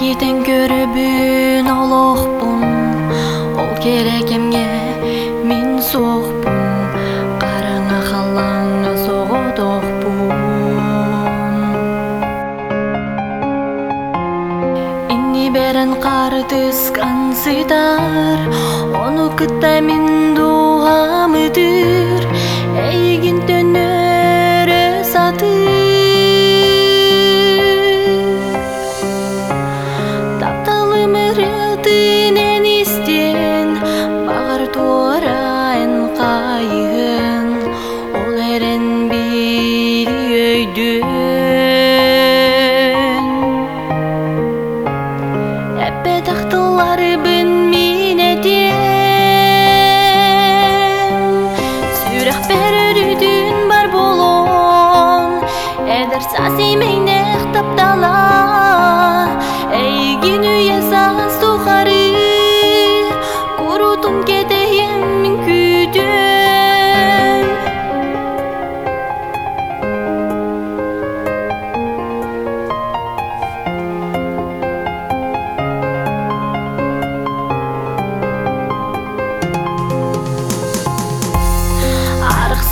Сүйден көрөбүн олохпун Ол керек эмге мен соқпун Қараңа халаңа соғодоқпун Инни берен қары тыскан сыдар Оны кытта мен дуамыдыр Эйгин тақтылары бін минеден Сүрек берірүдүн бар болон Эдер саси мейнех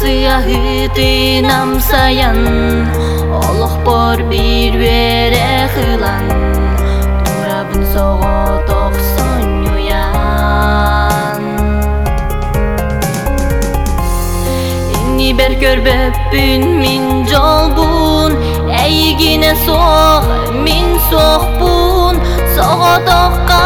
siyahidi nam sayan Allah bor bir vere xilan Turabın soğuk ber görbəbbün min calbun Əyginə soğ, min soğbun Soğa doqqa